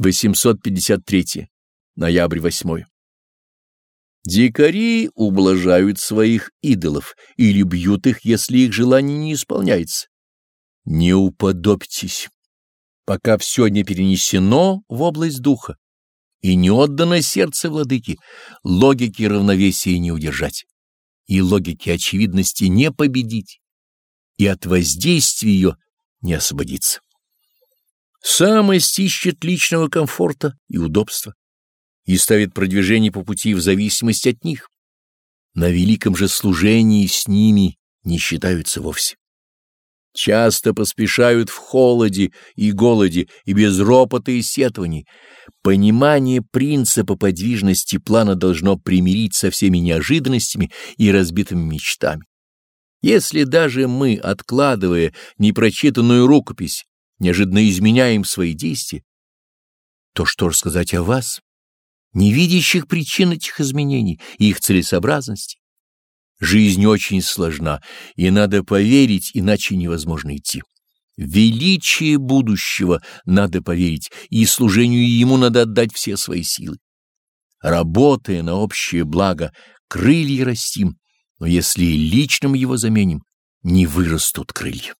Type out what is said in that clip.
853. Ноябрь 8. Дикари ублажают своих идолов или бьют их, если их желание не исполняется. Не уподобьтесь, пока все не перенесено в область духа и не отдано сердце владыки, логики равновесия не удержать, и логики очевидности не победить, и от воздействия ее не освободиться. Самость ищет личного комфорта и удобства и ставит продвижение по пути в зависимость от них. На великом же служении с ними не считаются вовсе. Часто поспешают в холоде и голоде и без ропота и сетований. Понимание принципа подвижности плана должно примирить со всеми неожиданностями и разбитыми мечтами. Если даже мы, откладывая непрочитанную рукопись, неожиданно изменяем свои действия, то что рассказать о вас? не видящих причин этих изменений и их целесообразности. Жизнь очень сложна, и надо поверить, иначе невозможно идти. Величие будущего надо поверить, и служению ему надо отдать все свои силы. Работая на общее благо, крылья растим, но если личным его заменим, не вырастут крылья.